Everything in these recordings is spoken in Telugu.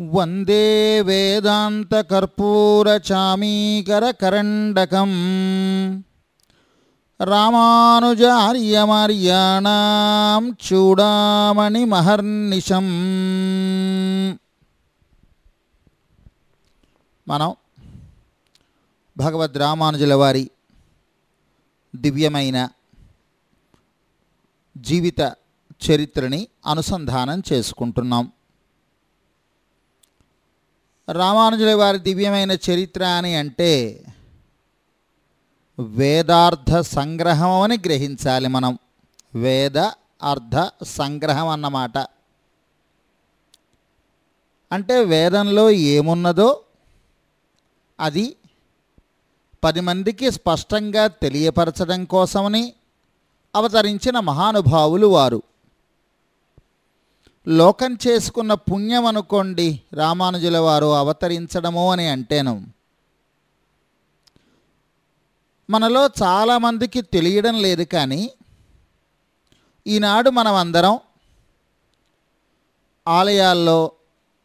వందే వేదాంతకర్పూరచామీకరకరండకం రామానుజార్యమర్యాణం చూడామణి మహర్నిశం మనం భగవద్ రామానుజుల వారి దివ్యమైన జీవిత చరిత్రని అనుసంధానం చేసుకుంటున్నాం. రామానుజుల వారి దివ్యమైన చరిత్ర అని అంటే వేదార్థ సంగ్రహం అని గ్రహించాలి మనం. వేద అర్థ సంగ్రహం అన్నమాట. అంటే వేదంలో ఏమున్నదో అది పది మందికి స్పష్టంగా తెలియపరచడం కోసమని అవతరించిన మహానుభావులు వారు. లోకం చేసుకున్న పుణ్యం అనుకోండి రామానుజుల వారు అవతరించడము అని అంటేను. మనలో చాలామందికి తెలియడం లేదు కానీ ఈనాడు మనం అందరం ఆలయాల్లో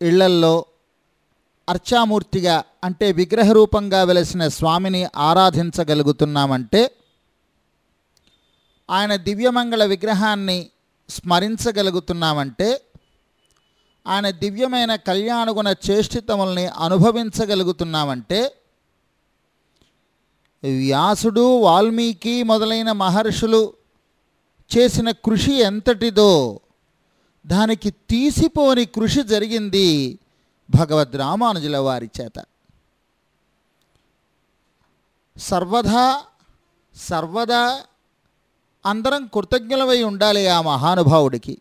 ఇళ్ళల్లో అర్చామూర్తిగా అంటే విగ్రహ రూపంగా వెలసిన స్వామిని ఆరాధించగలుగుతున్నామంటే ఆయన దివ్యమంగళ విగ్రహాన్ని స్మరించగలుగుతున్నామంటే ఆయన దివ్యమైన కళ్యాణగుణ చేష్టితముల్ని అనుభవించగలుగుతున్నామంటే వ్యాసుడు వాల్మీకి మొదలైన మహర్షులు చేసిన కృషి ఎంతటిదో దానికి తీసిపోని కృషి జరిగింది భగవద్ రామానుజుల వారి చేత. సర్వదా సర్వదా అందరం కృతజ్ఞులమై ఉండాలి ఆ మహానుభావుడికి.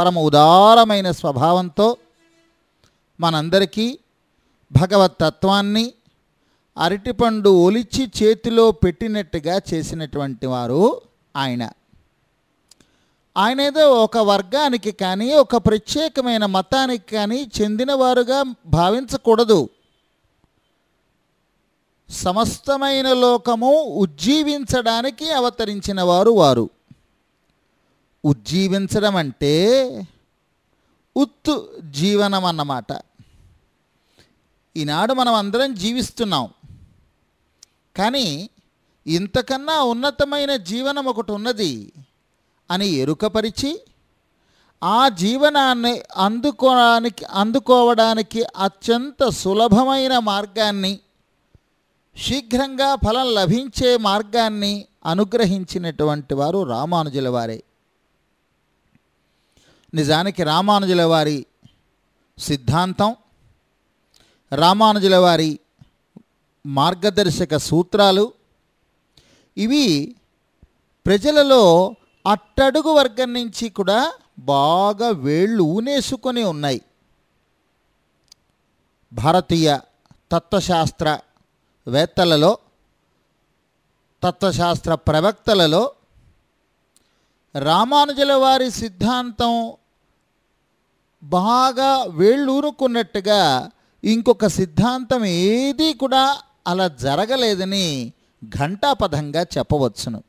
పరమ ఉదారమైన స్వభావంతో మనందరికీ భగవత్ తత్వాన్ని అరటిపండు ఒలిచి చేతిలో పెట్టినట్టుగా చేసినటువంటి వారు ఆయన. ఆయన ఏదో ఒక వర్గానికి కానీ ఒక ప్రత్యేకమైన మతానికి కానీ చెందినవారుగా భావించకూడదు. సమస్తమైన లోకము ఉజ్జీవించడానికి అవతరించిన వారు వారు. ఉజ్జీవించడం అంటే ఉత్తు జీవనం అన్నమాట ఈనాడు మనం అందరం జీవిస్తున్నాం. కానీ ఇంతకన్నా ఉన్నతమైన జీవనం ఒకటి ఉన్నది అని ఎరుకపరిచి ఆ జీవనాన్ని అందుకోవడానికి అందుకోవడానికి అత్యంత సులభమైన మార్గాన్ని శీఘ్రంగా ఫలం లభించే మార్గాన్ని అనుగ్రహించినటువంటి వారు రామానుజుల వారే. నిజానికి రామానుజుల వారి సిద్ధాంతం రామానుజుల వారి మార్గదర్శక సూత్రాలు ఇవి ప్రజలలో అట్టడుగు వర్గం నుంచి కూడా బాగా వేళ్ళు ఊనేసుకొని ఉన్నాయి. భారతీయ తత్వశాస్త్ర వేత్తలలో తత్వశాస్త్ర ప్రవక్తలలో రామానుజుల వారి సిద్ధాంతం బాగా వేళ్ళూరుకున్నట్టుగా ఇంకొక సిద్ధాంతం ఏదీ కూడా అలా జరగలేదని ఘంటాపథంగా చెప్పవచ్చును.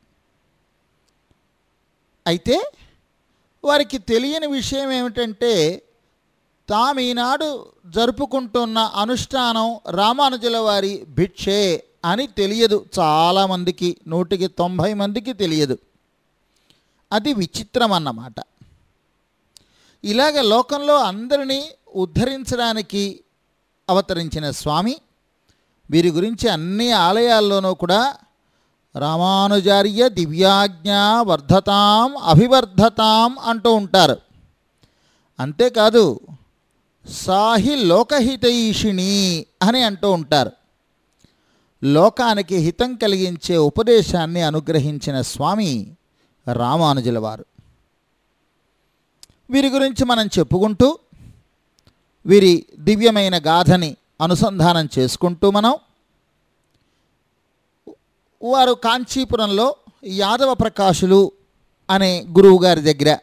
అయితే వారికి తెలియని విషయం ఏమిటంటే తాము ఈనాడు జరుపుకుంటున్న అనుష్ఠానం రామానుజుల వారి భిక్షే అని తెలియదు. చాలామందికి నూటికి తొంభై మందికి తెలియదు. అది విచిత్రం అన్నమాట ఇలాగ లోకంలో అందరినీ ఉద్ధరించడానికి అవతరించిన స్వామి వీరి గురించి అన్ని ఆలయాల్లోనూ కూడా రామానుజార్య దివ్యాజ్ఞ వర్ధతాం అభివర్ధతాం అంటూ ఉంటారు. అంతేకాదు సాహి లోకహితైషిణి అని అంటూ ఉంటారు. లోకానికి హితం కలిగించే ఉపదేశాన్ని అనుగ్రహించిన స్వామి రామానుజుల వారు వీరి గురించి మనం చెప్పుకుంటూ వీరి దివ్యమైన గాథని అనుసంధానం చేసుకుంటూ మనం వారు కాంచీపురంలో యాదవ ప్రకాశులు అనే గురువు గారి దగ్గర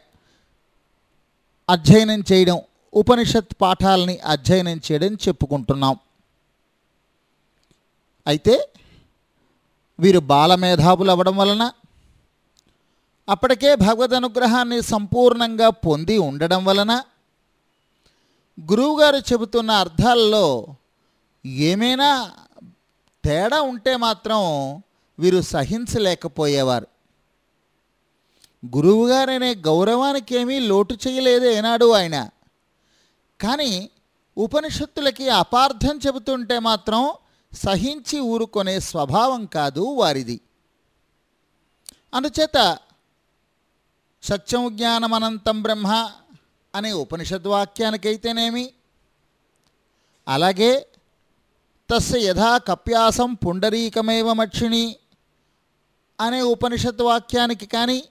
అధ్యయనం చేయడం ఉపనిషత్ పాఠాలని అధ్యయనం చేయడం చెప్పుకుంటున్నాం. అయితే వీరు బాలమేధావులు అవ్వడం వలన అప్పటికే భగవద్ అనుగ్రహాన్ని సంపూర్ణంగా పొంది ఉండడం వలన గురువుగారు చెబుతున్న అర్థాల్లో ఏమైనా తేడా ఉంటే మాత్రం వీరు సహించలేకపోయేవారు. గురువుగారనే గౌరవానికి ఏమీ లోటు చేయలేదు ఏనాడు ఆయన. కానీ ఉపనిషత్తులకి అపార్థం చెబుతుంటే మాత్రం సహించి ఊరుకొనే స్వభావం కాదు వారిది. అందుచేత సత్యం జ్ఞానమనంతం బ్రహ్మ అనే ఉపనిషద్వాక్యానికైతేనేమి? అలాగే తస్య యథా కప్యాసం పుండరీకమేవ మక్షిణి అనే ఉపనిషత్ వాక్యానికి కానీ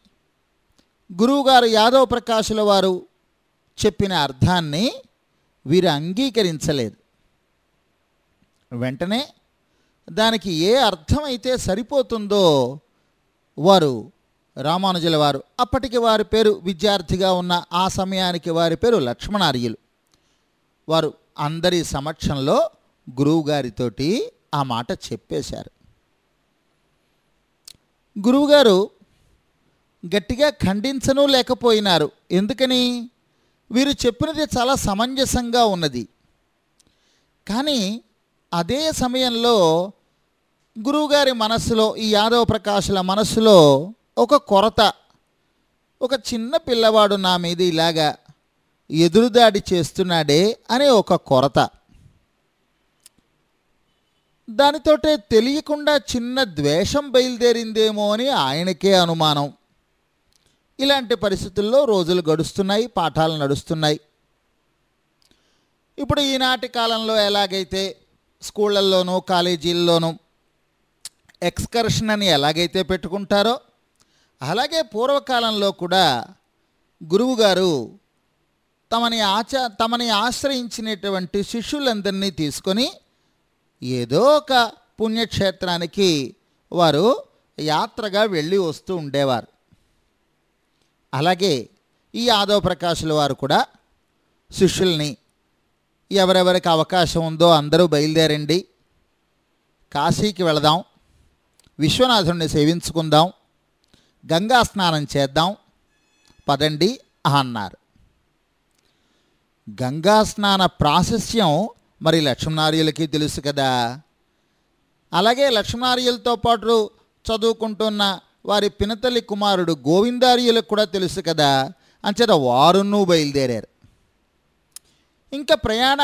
గురువుగారు యాదవ ప్రకాశుల వారు చెప్పిన అర్థాన్ని వీరు అంగీకరించలేదు. వెంటనే దానికి ఏ అర్థమైతే సరిపోతుందో వారు రామానుజుల వారు అప్పటికి వారి పేరు విద్యార్థిగా ఉన్న ఆ సమయానికి వారి పేరు లక్ష్మణార్యులు. వారు అందరి సమక్షంలో గురువుగారితోటి ఆ మాట చెప్పేశారు. గురువుగారు గట్టిగా ఖండించను లేకపోయినారు. ఎందుకని? వీరు చెప్పినది చాలా సమంజసంగా ఉన్నది. కానీ అదే సమయంలో గురువుగారి మనస్సులో ఈ యాదవ ప్రకాశుల మనస్సులో ఒక కొరత. ఒక చిన్న పిల్లవాడు నా మీద ఇలాగా ఎదురుదాడి చేస్తున్నాడే అనే ఒక కొరత. దానితోటే తెలియకుండా చిన్న ద్వేషం బయలుదేరిందేమో అని ఆయనకే అనుమానం. ఇలాంటి పరిస్థితుల్లో రోజులు గడుస్తున్నాయి పాఠాలు నడుస్తున్నాయి. ఇప్పుడు ఈనాటి కాలంలో ఎలాగైతే స్కూళ్ళల్లోనూ కాలేజీల్లోనూ ఎక్స్కర్షన్ అని ఎలాగైతే పెట్టుకుంటారో అలాగే పూర్వకాలంలో కూడా గురువుగారు తమని ఆచ తమని ఆశ్రయించినటువంటి శిష్యులందరినీ తీసుకొని ఏదో ఒక పుణ్యక్షేత్రానికి వారు యాత్రగా వెళ్ళి వస్తూ ఉండేవారు. అలాగే ఈ యాదవ ప్రకాశుల వారు కూడా శిష్యుల్ని ఎవరెవరికి అవకాశం ఉందో అందరూ బయలుదేరండి. కాశీకి వెళదాం. విశ్వనాథుడిని సేవించుకుందాం. గంగా స్నానం చేద్దాం. పదండి అన్నారు. గంగా స్నాన ప్రాశస్యం మరి లక్ష్మణార్యులకి తెలుసు కదా. అలాగే లక్ష్మణార్యులతో పాటు చదువుకుంటున్న వారి పినతల్లి కుమారుడు గోవిందార్యులకు కూడా తెలుసు కదా. అంచేత వారును బయలుదేరారు. ఇంకా ప్రయాణ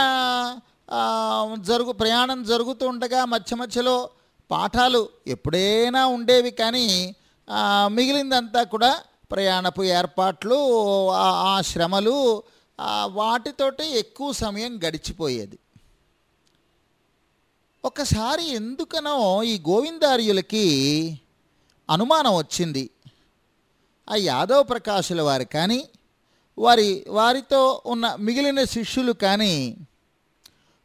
జరుగు ప్రయాణం జరుగుతూ ఉండగా మధ్య మధ్యలో పాఠాలు ఎప్పుడైనా ఉండేవి కానీ మిగిలిందంతా కూడా ప్రయాణపు ఏర్పాట్లు ఆ శ్రమలు వాటితోటే ఎక్కువ సమయం గడిచిపోయేది. ఒకసారి ఎందుకనో ఈ గోవిందార్యులకి అనుమానం వచ్చింది. ఆ యాదవ ప్రకాశుల వారు కానీ వారి వారితో ఉన్న మిగిలిన శిష్యులు కానీ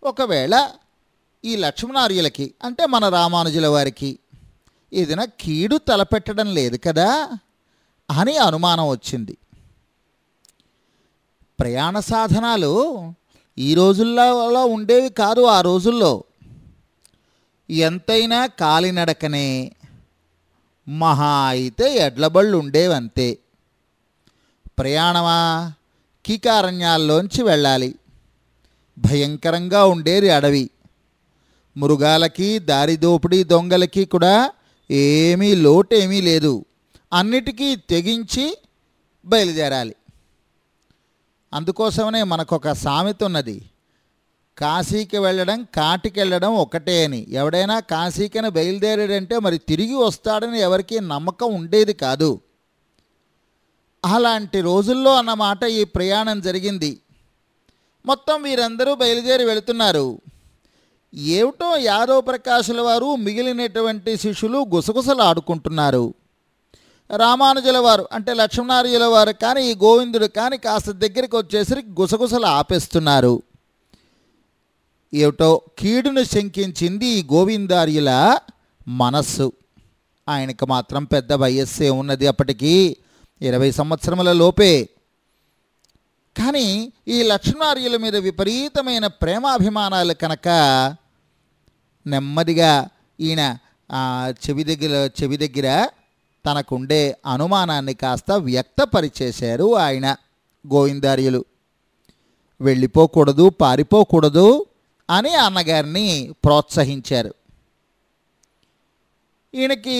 ఒకవేళ ఈ లక్ష్మణార్యులకి అంటే మన రామానుజుల వారికి ఏదైనా కీడు తలపెట్టడం లేదు కదా అని అనుమానం వచ్చింది. ప్రయాణ సాధనాలు ఈ రోజుల్లో ఉండేవి కాదు ఆ రోజుల్లో. ఎంతైనా కాలినడకనే మహా అయితే ఎడ్లబళ్ళు ఉండేవంతే. ప్రయాణమా? కీకారణ్యాల్లోంచి వెళ్ళాలి. భయంకరంగా ఉండేది అడవి. మృగాలకి దారిదోపిడీ దొంగలకి కూడా ఏమీ లోటేమీ లేదు. అన్నిటికీ తెగించి బయలుదేరాలి. అందుకోసమనే మనకొక సామెత ఉన్నది. కాశీకి వెళ్ళడం కాటికి వెళ్ళడం ఒకటే అని. ఎవడైనా కాశీకని బయలుదేరాడంటే మరి తిరిగి వస్తాడని ఎవరికీ నమ్మకం ఉండేది కాదు. అలాంటి రోజుల్లో అన్నమాట ఈ ప్రయాణం జరిగింది. మొత్తం వీరందరూ బయలుదేరి వెళుతున్నారు. ఏమిటో యాదవ ప్రకాశుల వారు మిగిలినటువంటి శిష్యులు గుసగుసలు ఆడుకుంటున్నారు రామానుజుల వారు అంటే లక్ష్మణార్యుల వారు కానీ ఈ గోవిందుడు కానీ కాస్త దగ్గరికి వచ్చేసరికి గుసగుసలు ఆపేస్తున్నారు ఏమిటో కీడును శంకించింది ఈ గోవిందార్యుల మనస్సు. ఆయనకు మాత్రం పెద్ద వయస్సే ఉన్నది అప్పటికీ. ఇరవై సంవత్సరముల లోపే కానీ ఈ లక్ష్మణార్యుల మీద విపరీతమైన ప్రేమాభిమానాలు కనుక నెమ్మదిగా ఈయన చెవి దగ్గర చెవి దగ్గర తనకుండే అనుమానాన్ని కాస్త వ్యక్తపరిచేశారు ఆయన గోవిందార్యులు. వెళ్ళిపోకూడదు పారిపోకూడదు అని అన్నగారిని ప్రోత్సహించారు. ఈయనకి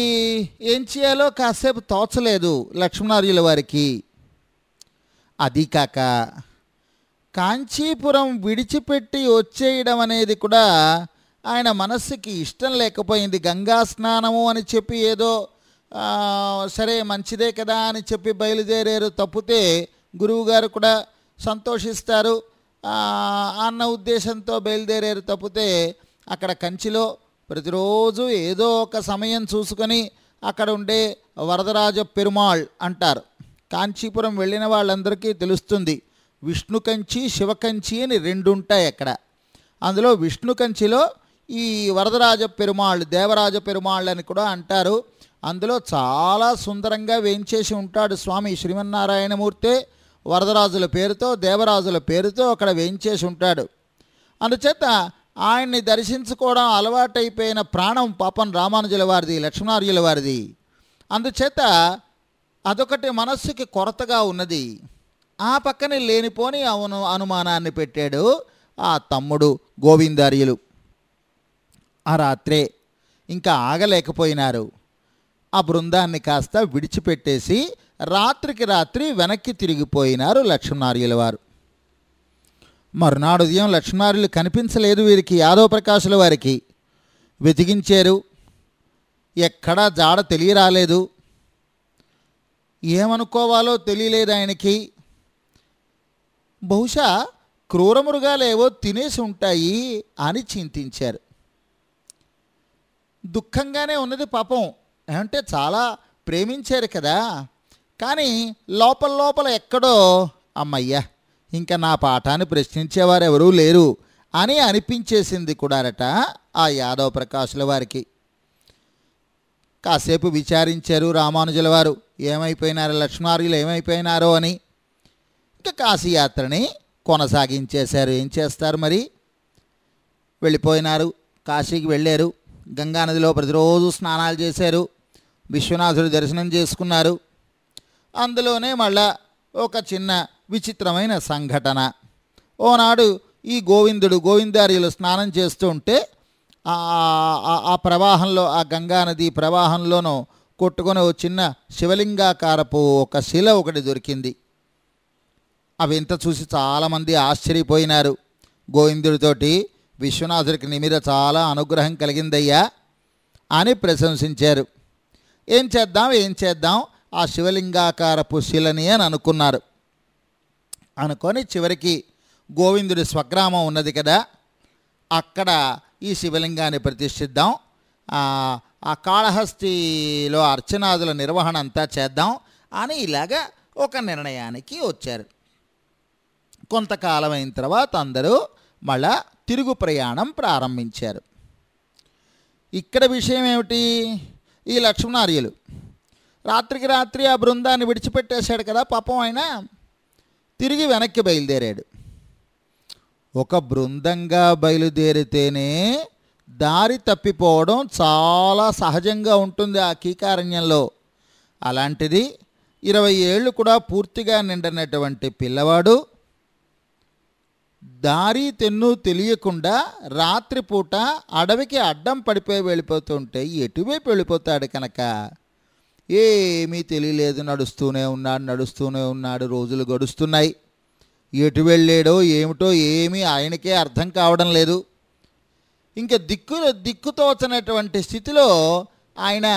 ఏం చేయాలో కాసేపు తోచలేదు లక్ష్మణార్యుల వారికి. అది కాక కాంచీపురం విడిచిపెట్టి వచ్చేయడం అనేది కూడా ఆయన మనస్సుకి ఇష్టం లేకపోయింది. గంగా స్నానము అని చెప్పి ఏదో సరే మంచిదే కదా అని చెప్పి బయలుదేరారు. తప్పితే గురువుగారు కూడా సంతోషిస్తారు. అన్న ఉద్దేశంతో బయలుదేరారు. తప్పితే అక్కడ కంచిలో ప్రతిరోజు ఏదో ఒక సమయం చూసుకొని అక్కడ ఉండే వరదరాజ పెరుమాళ్ అంటారు. కాంచీపురం వెళ్ళిన వాళ్ళందరికీ తెలుస్తుంది విష్ణు కంచి శివ కంచి అని రెండు ఉంటాయి అక్కడ. అందులో విష్ణు కంచిలో ఈ వరదరాజ పెరుమాళ్ళు దేవరాజ పెరుమాళ్ళు అని కూడా అంటారు. అందులో చాలా సుందరంగా వేయించేసి ఉంటాడు స్వామి శ్రీమన్నారాయణమూర్తే. వరదరాజుల పేరుతో దేవరాజుల పేరుతో అక్కడ వేయించేసి ఉంటాడు. అందుచేత ఆయన్ని దర్శించుకోవడం అలవాటైపోయిన ప్రాణం పాపం రామానుజుల వారిది లక్ష్మణార్యుల వారిది. అందుచేత అదొకటి మనస్సుకి కొరతగా ఉన్నది. ఆ పక్కనే లేనిపోని అవును అనుమానాన్ని పెట్టాడు ఆ తమ్ముడు గోవిందార్యులు. ఆ రాత్రే ఇంకా ఆగలేకపోయినారు. ఆ బృందాన్ని కాస్త విడిచిపెట్టేసి రాత్రికి రాత్రి వెనక్కి తిరిగిపోయినారు లక్ష్మణార్యుల వారు. మరునాడు ఉదయం లక్ష్మణార్యులు కనిపించలేదు వీరికి యాదవ ప్రకాశుల వారికి. వెతికించారు. ఎక్కడా జాడ తెలియరాలేదు. ఏమనుకోవాలో తెలియలేదు ఆయనకి. బహుశా క్రూరమృగాలేవో తినేసి ఉంటాయి అని చింతించారు. దుఃఖంగానే ఉన్నది పాపం. అంటే చాలా ప్రేమించారు కదా. కానీ లోపల లోపల ఎక్కడో అమ్మయ్యా ఇంకా నా పాఠాన్ని ప్రశ్నించేవారు ఎవరూ లేరు అని అనిపించేసింది కూడారట ఆ యాదవ ప్రకాశుల వారికి. కాసేపు విచారించారు రామానుజుల వారు. ఏమైపోయినారు? లక్ష్మణార్యులు ఏమైపోయినారో అని. ఇంకా కాశీయాత్రని కొనసాగించేశారు. ఏం చేస్తారు మరి? వెళ్ళిపోయినారు. కాశీకి వెళ్ళారు. గంగానదిలో ప్రతిరోజు స్నానాలు చేశారు. విశ్వనాథుడు దర్శనం చేసుకున్నారు. అందులోనే మళ్ళా ఒక చిన్న విచిత్రమైన సంఘటన. ఓనాడు ఈ గోవిందుడు గోవిందార్యులు స్నానం చేస్తూ ఉంటే ఆ- ఆ ప్రవాహంలో ఆ గంగానది ప్రవాహంలోనూ కొట్టుకొని ఓ చిన్న శివలింగాకారపు ఒక శిల ఒకటి దొరికింది. అవి ఇంత చూసి చాలామంది ఆశ్చర్యపోయినారు. గోవిందుడితోటి విశ్వనాథుడికి నిమిద చాలా అనుగ్రహం కలిగిందయ్యా అని ప్రశంసించారు. ఏం చేద్దాం ఏం చేద్దాం ఆ శివలింగాకారపు శిలని అని అనుకున్నారు. అనుకొని చివరికి గోవిందుడి స్వగ్రామం ఉన్నది కదా అక్కడ ఈ శివలింగాన్ని ప్రతిష్ఠిద్దాం. ఆ, కాళహస్తిలో అర్చనాదుల నిర్వహణ అంతా చేద్దాం అని ఇలాగా ఒక నిర్ణయానికి వచ్చారు. కొంతకాలం అయిన తర్వాత అందరూ మళ్ళా తిరుగు ప్రయాణం ప్రారంభించారు. ఇక్కడ విషయం ఏమిటి? ఈ లక్ష్మణార్యులు రాత్రికి రాత్రి ఆ బృందాన్ని విడిచిపెట్టేశాడు కదా పాపం ఆయన. తిరిగి వెనక్కి బయలుదేరాడు. ఒక బృందంగా బయలుదేరితేనే దారి తప్పిపోవడం చాలా సహజంగా ఉంటుంది ఆ కీకారణ్యంలో. అలాంటిది ఇరవై ఏళ్ళు కూడా పూర్తిగా నిండినటువంటి పిల్లవాడు దారి తెన్ను తెలియకుండా రాత్రిపూట అడవికి అడ్డం పడిపోయి వెళ్ళిపోతుంటే ఎటువైపు వెళ్ళిపోతాడు కనుక? ఏమీ తెలియలేదు నడుస్తూనే ఉన్నాడు నడుస్తూనే ఉన్నాడు రోజులు గడుస్తున్నాయి. ఎటు వెళ్ళాడో ఏమిటో ఏమీ ఆయనకే అర్థం కావడం లేదు. ఇంకా దిక్కు దిక్కుతోచనటువంటి స్థితిలో ఆయన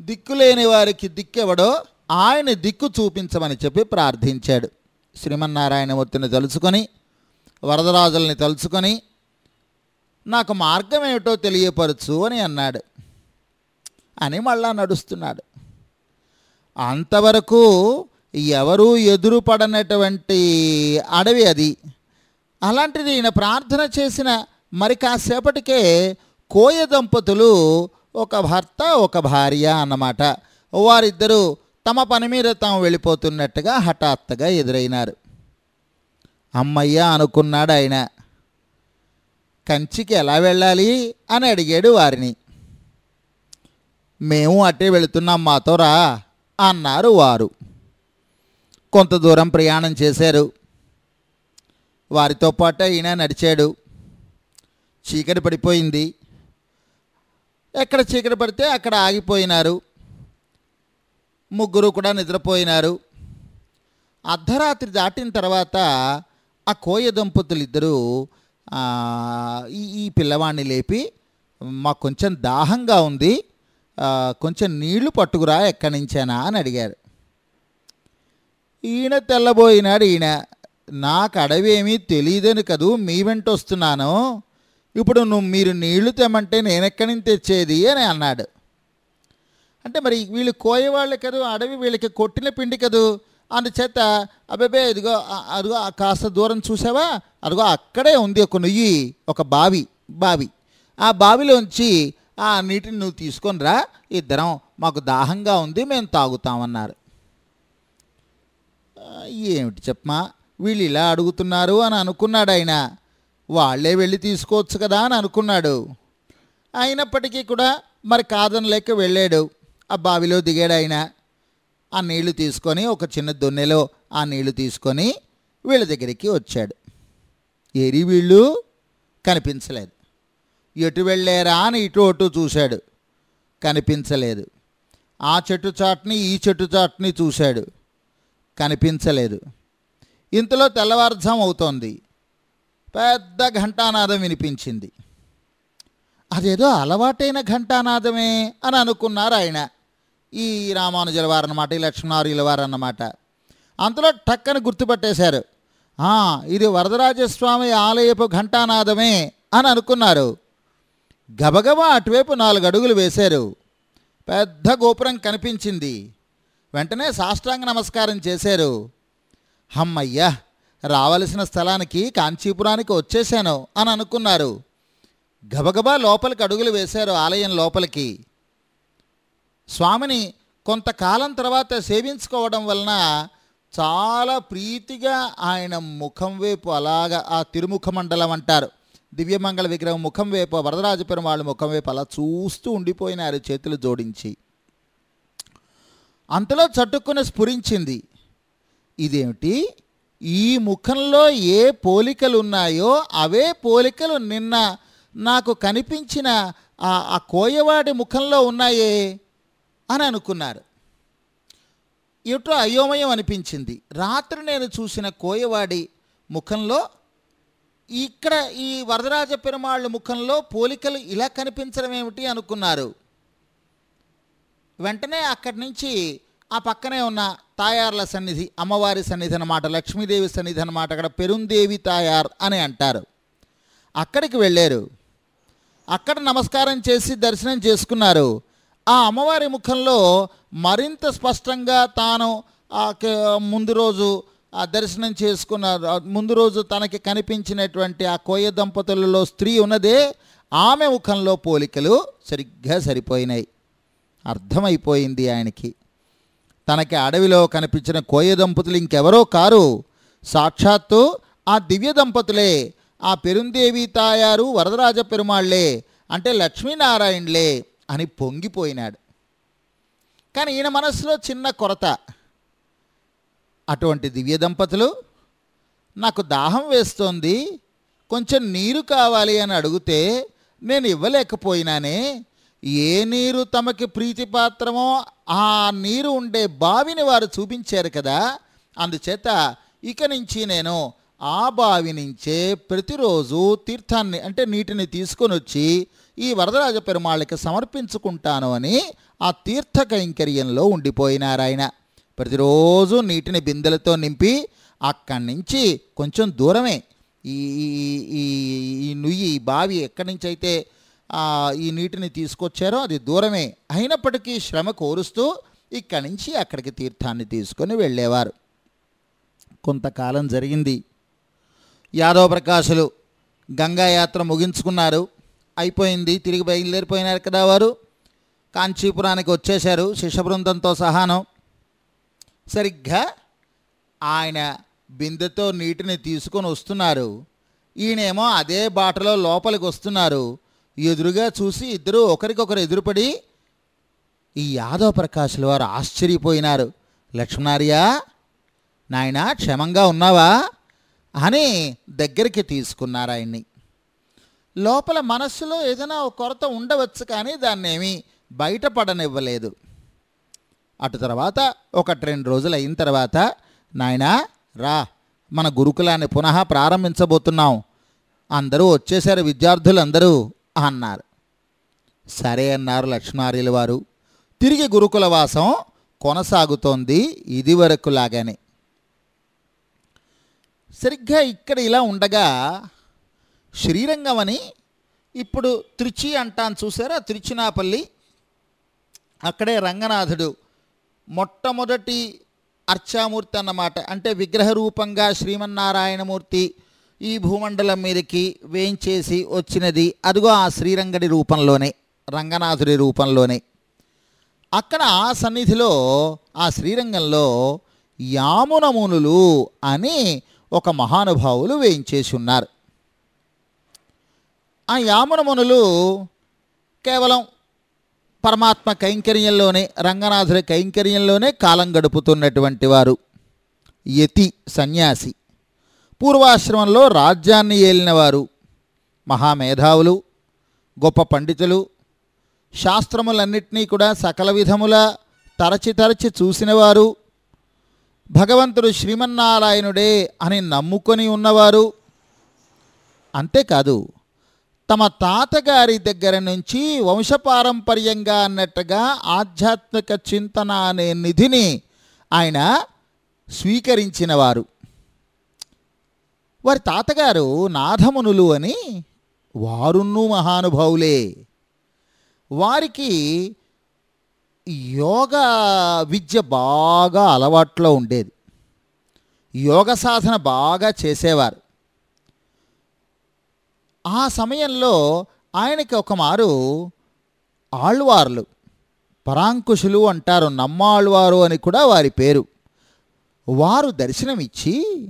దిక్కులేని వారికి దిక్కెవడో ఆయన దిక్కు చూపించమని చెప్పి ప్రార్థించాడు. శ్రీమన్నారాయణమూర్తిని తలుచుకొని వరదరాజుల్ని తలుచుకొని నాకు మార్గం ఏమిటో తెలియపరచు అని అన్నాడు. అని మళ్ళా నడుస్తున్నాడు. అంతవరకు ఎవరూ ఎదురుపడనటువంటి అడవి అది. అలాంటిది ఈయన ప్రార్థన చేసిన మరి కాసేపటికే కోయ దంపతులు ఒక భర్త ఒక భార్య అన్నమాట. వారిద్దరూ తమ పని మీద తాము వెళ్ళిపోతున్నట్టుగా హఠాత్తుగా ఎదురైనారు. అమ్మయ్య అనుకున్నాడు ఆయన కంచికి ఎలా వెళ్ళాలి? అని అడిగాడు వారిని. మేము అట్టే వెళుతున్నాం మాతో రా అన్నారు వారు. కొంత దూరం ప్రయాణం చేశారు. వారితో పాటు ఈయన నడిచాడు. చీకటి పడిపోయింది. ఎక్కడ చీకటి పడితే అక్కడ ఆగిపోయినారు. ముగ్గురు కూడా నిద్రపోయినారు. అర్ధరాత్రి దాటిన తర్వాత ఆ కోయ దంపతులు ఇద్దరూ ఈ ఈ పిల్లవాడిని లేపి మాకు కొంచెం దాహంగా ఉంది. కొంచెం నీళ్ళు పట్టుకురా ఎక్కడి నుంచేనా అని అడిగారు. ఈయన తెల్లబోయినాడు ఈయన. నాకు అడవి ఏమీ తెలియదని కదూ మీ వెంట వస్తున్నాను. ఇప్పుడు నువ్వు మీరు నీళ్ళు తెమ్మంటే నేను ఎక్కడి నుంచి తెచ్చేది అని అన్నాడు. అంటే మరి వీళ్ళు కోయవాళ్ళు కదూ అడవి వీళ్ళకి కొట్టిన పిండి కదూ. అందుచేత అబ్బాబే ఇదిగో అదిగో కాస్త దూరం చూసావా? అదిగో అక్కడే ఉంది ఒక నుయ్యి ఒక బావి బావి. ఆ బావిలోంచి ఆ నీటిని నువ్వు తీసుకొని రా ఇద్దరం మాకు దాహంగా ఉంది మేము తాగుతామన్నారు ఏమిటి చెప్పమా? వీళ్ళు ఇలా అడుగుతున్నారు అని అనుకున్నాడు ఆయన. వాళ్ళే వెళ్ళి తీసుకోవచ్చు కదా అని అనుకున్నాడు. అయినప్పటికీ కూడా మరి కాదనలేక వెళ్ళాడు. ఆ బావిలో దిగాడు ఆయన. ఆ నీళ్ళు తీసుకొని ఒక చిన్న దొన్నెలో ఆ నీళ్ళు తీసుకొని వీళ్ళ దగ్గరికి వచ్చాడు. ఏరి వీళ్ళు కనిపించలేదు. ఎటు వెళ్ళారా అని ఇటు అటు చూశాడు. కనిపించలేదు. ఆ చెట్టు చాటుని ఈ చెట్టు చాటుని చూశాడు. కనిపించలేదు. ఇంతలో తెల్లవారుజాం అవుతోంది. పెద్ద ఘంటానాదం వినిపించింది. అదేదో అలవాటైన ఘంటానాదమే అని అనుకున్నారు ఆయన. ఈ రామానుజుల వారు అన్నమాట ఈ లక్ష్మణారుల వారు అన్నమాట అంతలో టక్కని గుర్తుపట్టేశారు. ఇది వరదరాజస్వామి ఆలయపు ఘంటానాదమే అని అనుకున్నారు. గబగబా అటువైపు నాలుగు అడుగులు వేశారు. పెద్ద గోపురం కనిపించింది. వెంటనే సాష్టాంగ నమస్కారం చేశారు. హమ్మయ్యా రావలసిన స్థలానికి కాంచీపురానికి వచ్చేశాను అని అనుకున్నారు. గబగబా లోపలికి అడుగులు వేశారు ఆలయం లోపలికి. స్వామిని కొంతకాలం తర్వాత సేవించుకోవడం వలన చాలా ప్రీతిగా ఆయన ముఖం వైపు అలాగా ఆ తిరుముఖ మండలం అంటారు. దివ్యమంగళ విగ్రహం ముఖం వైపు వరదరాజ పెరుమాళ్ళ ముఖం వైపు అలా చూస్తూ ఉండిపోయినారు చేతులు జోడించి. అంతలో చట్టుకుని స్ఫురించింది. ఇదేమిటి? ఈ ముఖంలో ఏ పోలికలు ఉన్నాయో అవే పోలికలు నిన్న నాకు కనిపించిన ఆ కోయవాడి ముఖంలో ఉన్నాయే అని అనుకున్నారు. ఏటో అయోమయం అనిపించింది. రాత్రి నేను చూసిన కోయవాడి ముఖంలో ఇక్కడ ఈ వరదరాజ పెరుమాళ్ళ ముఖంలో పోలికలు ఇలా కనిపించడం ఏమిటి అనుకున్నారు. వెంటనే అక్కడి నుంచి ఆ పక్కనే ఉన్న తాయార్ల సన్నిధి అమ్మవారి సన్నిధి అన్నమాట లక్ష్మీదేవి సన్నిధి అనమాట అక్కడ పెరుందేవి తాయార్ అని అంటారు. అక్కడికి వెళ్ళారు. అక్కడ నమస్కారం చేసి దర్శనం చేసుకున్నారు. ఆ అమ్మవారి ముఖంలో మరింత స్పష్టంగా తాను ఆ ముందు రోజు ఆ దర్శనం చేసుకున్న ముందు రోజు తనకి కనిపించినటువంటి ఆ కోయ దంపతులలో స్త్రీ ఉన్నదే ఆమె ముఖంలో పోలికలు సరిగ్గా సరిపోయినాయి. అర్థమైపోయింది ఆయనకి. తనకి అడవిలో కనిపించిన కోయ దంపతులు ఇంకెవరో కారు. సాక్షాత్తు ఆ దివ్య దంపతులే. ఆ పెరుందేవి తాయారు వరదరాజ పెరుమాళ్ళే. అంటే లక్ష్మీనారాయణలే అని పొంగిపోయినాడు. కానీ ఈయన మనసులో చిన్న కొరత. అటువంటి దివ్య దంపతులు నాకు దాహం వేస్తోంది కొంచెం నీరు కావాలి అని అడిగితే నేను ఇవ్వలేకపోయినానే ఏ నీరు తమకి ప్రీతిపాత్రమో ఆ నీరు ఉండే బావిని వారు చూపించారు కదా. అందుచేత ఇక నుంచి నేను ఆ బావి నుంచే ప్రతిరోజు తీర్థాన్ని అంటే నీటిని తీసుకొని వచ్చి ఈ వరదరాజ పెరుమాళ్ళకి సమర్పించుకుంటాను అని ఆ తీర్థ కైంకర్యంలో ఉండిపోయినారాయన ప్రతిరోజు నీటిని బిందెలతో నింపి అక్కడి నుంచి కొంచెం దూరమే. ఈ ఈ- ఈ నుయ్యి ఈ బావి ఎక్కడి నుంచి అయితే ఈ నీటిని తీసుకొచ్చారో అది దూరమే. అయినప్పటికీ శ్రమ కోరుస్తూ ఇక్కడి నుంచి అక్కడికి తీర్థాన్ని తీసుకొని వెళ్ళేవారు. కొంతకాలం జరిగింది. యాదవ ప్రకాశులు గంగా యాత్ర ముగించుకున్నారు. అయిపోయింది. తిరిగి బయలుదేరిపోయినారు కదా వారు. కాంచీపురానికి వచ్చేశారు శిష్య బృందంతో సహానం. సరిగ్గా ఆయన బిందెతో నీటిని తీసుకొని వస్తున్నారు. ఈయనేమో అదే బాటలో లోపలికి వస్తున్నారు. ఎదురుగా చూసి ఇద్దరు ఒకరికొకరు ఎదురుపడి ఈ యాదవ ప్రకాశుల వారు ఆశ్చర్యపోయినారు. లక్ష్మణార్య నాయనా క్షమంగా ఉన్నావా? అని దగ్గరికి తీసుకున్నారు ఆయన్ని. లోపల మనస్సులో ఏదైనా ఒక కొరత ఉండవచ్చు కానీ దాన్ని ఏమీ బయటపడనివ్వలేదు. అటు తర్వాత ఒకటి రెండు రోజులు అయిన తర్వాత నాయనా రా మన గురుకులాన్ని పునః ప్రారంభించబోతున్నాం. అందరూ వచ్చేసారు విద్యార్థులందరూ. అన్నారు. సరే అన్నారు లక్ష్మణార్యుల వారు. తిరిగి గురుకుల వాసం కొనసాగుతోంది ఇదివరకు లాగానే. సరిగ్గా ఇక్కడ ఇలా ఉండగా శ్రీరంగం అని ఇప్పుడు త్రిచి అంటాను చూసారా? త్రిచినాపల్లి. అక్కడే రంగనాథుడు మొట్టమొదటి అర్చామూర్తి అన్నమాట. అంటే విగ్రహ రూపంగా శ్రీమన్నారాయణమూర్తి ఈ భూమండలం మీదకి వేయించేసి వచ్చినది అదిగో ఆ శ్రీరంగడి రూపంలోనే రంగనాథుడి రూపంలోనే. అక్కడ ఆ సన్నిధిలో ఆ శ్రీరంగంలో యామునమునులు అని ఒక మహానుభావులు వేయించేసి ఉన్నారు. ఆ యామునమునులు కేవలం పరమాత్మ కైంకర్యంలోనే రంగనాథుడి కైంకర్యంలోనే కాలం గడుపుతున్నటువంటి వారు. యతి సన్యాసి. పూర్వాశ్రమంలో రాజ్యాన్ని ఏలినవారు మహామేధావులు గొప్ప పండితులు శాస్త్రములన్నింటినీ కూడా సకల విధముల తరచి తరచి చూసినవారు భగవంతుడు శ్రీమన్నారాయణుడే అని నమ్ముకొని ఉన్నవారు. అంతేకాదు తమ తాతగారి దగ్గర నుంచి వంశపారంపర్యంగా అన్నట్టుగా ఆధ్యాత్మిక చింతన అనే నిధిని ఆయన స్వీకరించినవారు. వారి తాతగారు నాథమునులు అని వారున్నూ మహానుభావులే. వారికి యోగ విద్య బాగా అలవాట్లో ఉండేది. యోగ సాధన బాగా చేసేవారు. ఆ సమయంలో ఆయనకి ఒక మారు ఆళ్వార్లు పరాంకుశులు అంటారు నమ్మాళ్వారు అని కూడా వారి పేరు. వారు దర్శనమిచ్చి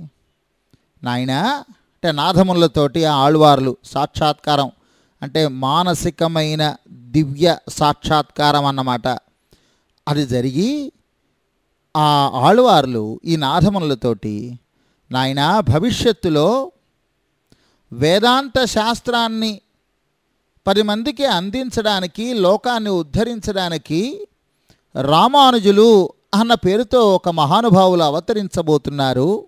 నాయనా అంటే నాథములతోటి ఆ ఆళ్వార్లు సాక్షాత్కారం అంటే మానసికమైన దివ్య సాక్షాత్కారం అన్నమాట. అది జరిగి ఆ ఆళ్వార్లు ఈ నాథములతోటి నాయన భవిష్యత్తులో వేదాంత శాస్త్రాన్ని పది మందికి అందించడానికి లోకాన్ని ఉద్ధరించడానికి రామానుజులు అన్న పేరుతో ఒక మహానుభావులు అవతరించబోతున్నారు.